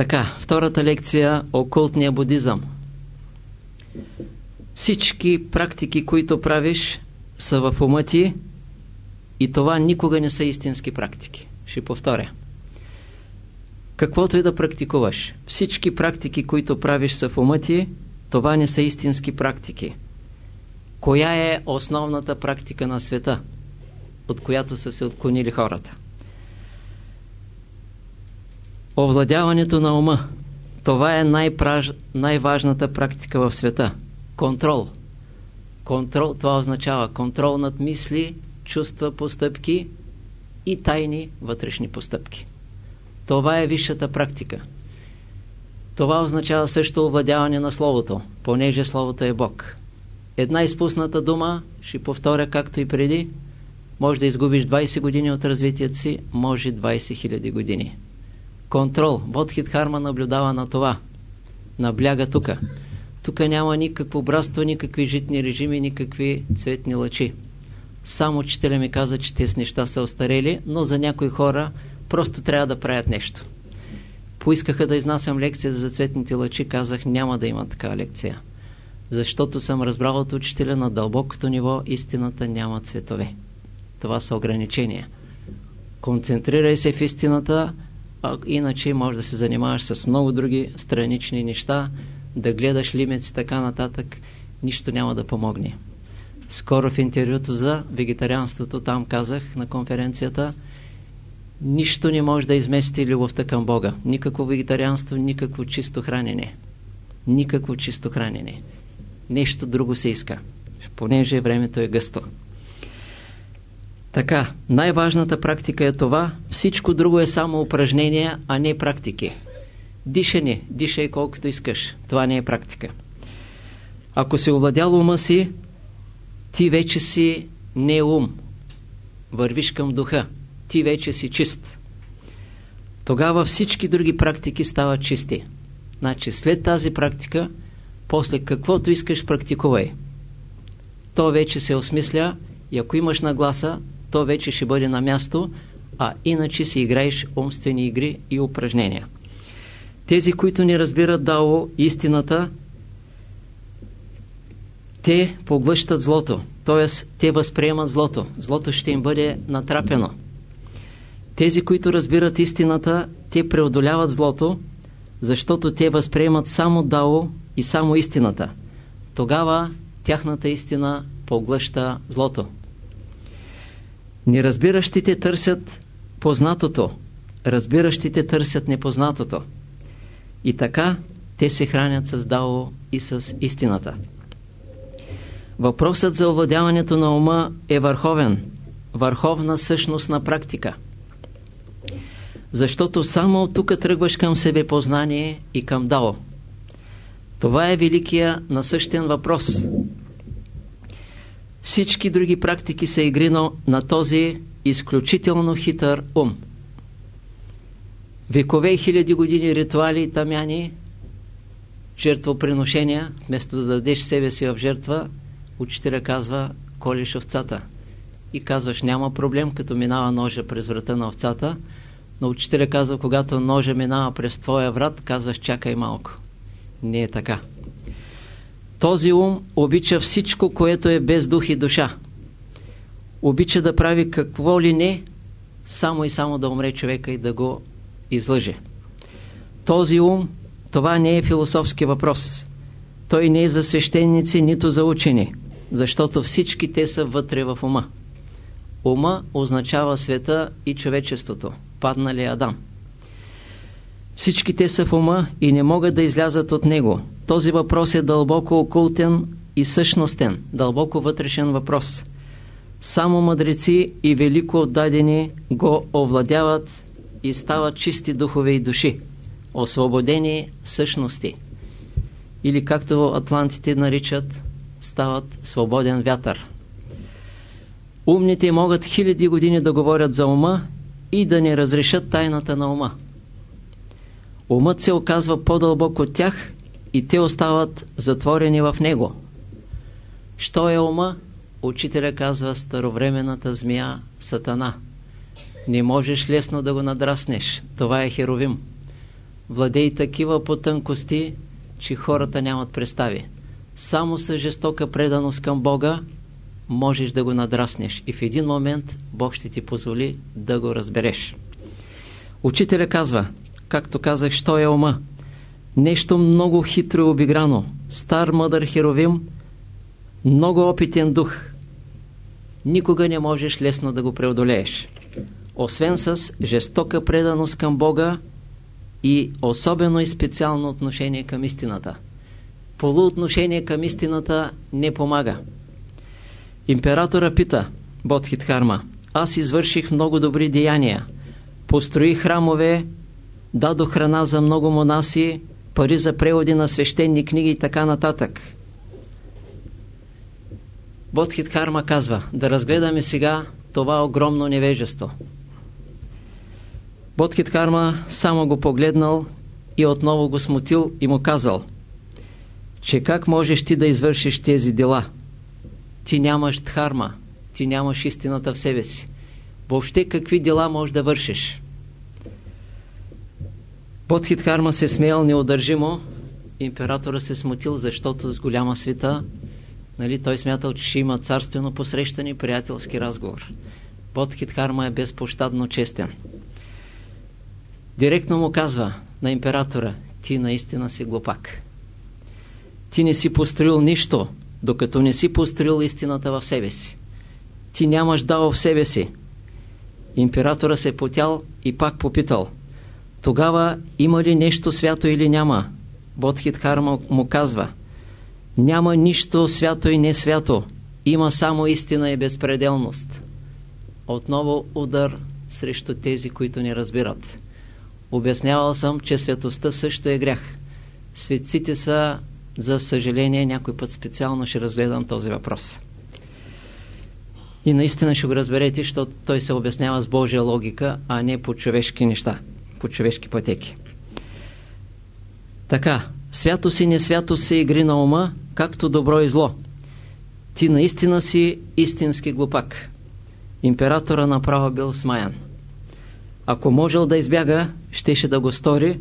Така, втората лекция – окултния будизъм. Всички практики, които правиш, са в ума ти и това никога не са истински практики. Ще повторя. Каквото и да практикуваш, всички практики, които правиш са в ума ти, това не са истински практики. Коя е основната практика на света, от която са се отклонили хората? Овладяването на ума. Това е най-важната практика в света. Контрол. Контрол, това означава контрол над мисли, чувства, постъпки и тайни вътрешни постъпки. Това е висшата практика. Това означава също овладяване на Словото, понеже Словото е Бог. Една изпусната дума, ще повторя както и преди, може да изгубиш 20 години от развитието си, може 20 000 години. Контрол. Бодхит Харма наблюдава на това. Набляга тук. Тук няма никакво братство, никакви житни режими, никакви цветни лъчи. Само учителя ми каза, че тези неща са остарели, но за някои хора просто трябва да правят нещо. Поискаха да изнасям лекция за цветните лъчи, казах няма да има такава лекция. Защото съм разбрал от учителя на дълбокото ниво истината няма цветове. Това са ограничения. Концентрирай се в истината, а иначе може да се занимаваш с много други странични неща, да гледаш лимеци така нататък, нищо няма да помогне. Скоро в интервюто за вегетарианството, там казах на конференцията, нищо не може да измести любовта към Бога. Никакво вегетарианство, никакво чисто хранене. Никакво чисто хранене. Нещо друго се иска, понеже времето е гъсто. Така, най-важната практика е това, всичко друго е само упражнения, а не практики. Дишане, дишай колкото искаш. Това не е практика. Ако си овладял ума си, ти вече си не ум. Вървиш към духа. Ти вече си чист. Тогава всички други практики стават чисти. Значи след тази практика, после каквото искаш практикувай. То вече се осмисля и ако имаш нагласа, то вече ще бъде на място, а иначе си играеш умствени игри и упражнения. Тези, които не разбират дао истината, те поглъщат злото, т.е. те възприемат злото. Злото ще им бъде натрапено. Тези, които разбират истината, те преодоляват злото, защото те възприемат само дао и само истината. Тогава тяхната истина поглъща злото. Неразбиращите търсят познатото, разбиращите търсят непознатото. И така те се хранят с дао и с истината. Въпросът за овладяването на ума е върховен, върховна същност на практика. Защото само от тук тръгваш към себе познание и към дао. Това е великия насъщен въпрос. Всички други практики са игрино на този изключително хитър ум. Векове и хиляди години ритуали и тамяни, жертвоприношения, вместо да дадеш себе си в жертва, учителя казва, колиш овцата. И казваш, няма проблем, като минава ножа през врата на овцата, но учителя казва, когато ножа минава през твоя врат, казваш, чакай малко. Не е така. Този ум обича всичко, което е без дух и душа. Обича да прави какво ли не, само и само да умре човека и да го излъже. Този ум, това не е философски въпрос. Той не е за свещеници, нито за учени, защото всички те са вътре в ума. Ума означава света и човечеството. Паднали Адам. Всички те са в ума и не могат да излязат от него. Този въпрос е дълбоко окултен и същностен, дълбоко вътрешен въпрос. Само мъдреци и велико отдадени го овладяват и стават чисти духове и души, освободени същности. Или както атлантите наричат, стават свободен вятър. Умните могат хиляди години да говорят за ума и да не разрешат тайната на ума. Умът се оказва по-дълбок от тях и те остават затворени в него. Що е ума? Учителя казва старовременната змия Сатана. Не можеш лесно да го надраснеш. Това е херовим. владей такива потънкости, че хората нямат представи. Само с жестока преданост към Бога можеш да го надраснеш и в един момент Бог ще ти позволи да го разбереш. Учителя казва, както казах, що е ума? Нещо много хитро и обиграно. Стар мъдър херовим, много опитен дух. Никога не можеш лесно да го преодолееш. Освен с жестока преданост към Бога и особено и специално отношение към истината. Полуотношение към истината не помага. Императора пита, Бодхитхарма, аз извърших много добри деяния. Построих храмове, дадох храна за много монаси, пари за преводи на свещени книги и така нататък. Бодхитхарма казва, да разгледаме сега това огромно невежество. Бодхитхарма само го погледнал и отново го смутил и му казал, че как можеш ти да извършиш тези дела? Ти нямаш дхарма, ти нямаш истината в себе си. Въобще какви дела можеш да вършиш? Бодхитхарма се смеял неудържимо, императора се смутил, защото с голяма света нали, той смятал, че ще има царствено посрещане, приятелски разговор. Бодхитхарма е безпощадно честен. Директно му казва на императора, ти наистина си глупак. Ти не си построил нищо, докато не си построил истината в себе си. Ти нямаш дал в себе си. Императора се потял и пак попитал. Тогава има ли нещо свято или няма? Бодхитхарма му казва. Няма нищо свято и не свято. Има само истина и безпределност. Отново удар срещу тези, които не разбират. Обяснявал съм, че светостта също е грях. Светците са, за съжаление, някой път специално ще разгледам този въпрос. И наистина ще го разберете, защото той се обяснява с Божия логика, а не по човешки неща, по човешки пътеки. Така, свято си, не свято си игри на ума, както добро и зло. Ти наистина си истински глупак. Императора направо бил смаян. Ако можел да избяга, щеше да го стори,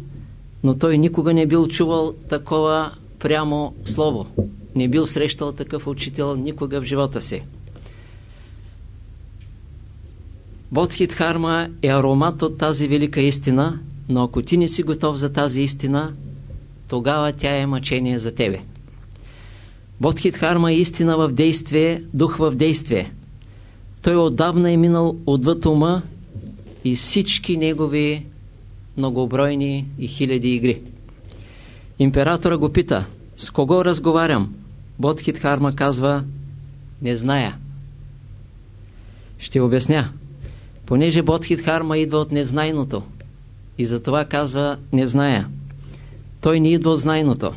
но той никога не бил чувал такова прямо слово. Не бил срещал такъв учител никога в живота си. Бодхитхарма е аромат от тази велика истина, но ако ти не си готов за тази истина, тогава тя е мъчение за тебе. Бодхитхарма е истина в действие, дух в действие. Той отдавна е минал отвъд ума и всички негови многобройни и хиляди игри. Императора го пита, с кого разговарям? Бодхитхарма казва, не зная. Ще обясня. Понеже Бодхитхарма идва от незнайното и затова казва не зная. Той не идва от знайното.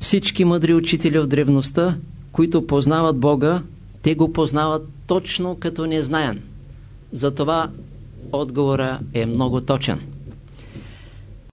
Всички мъдри учители в древността, които познават Бога, те го познават точно като незнаен. Затова отговора е много точен.